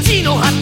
ちの果て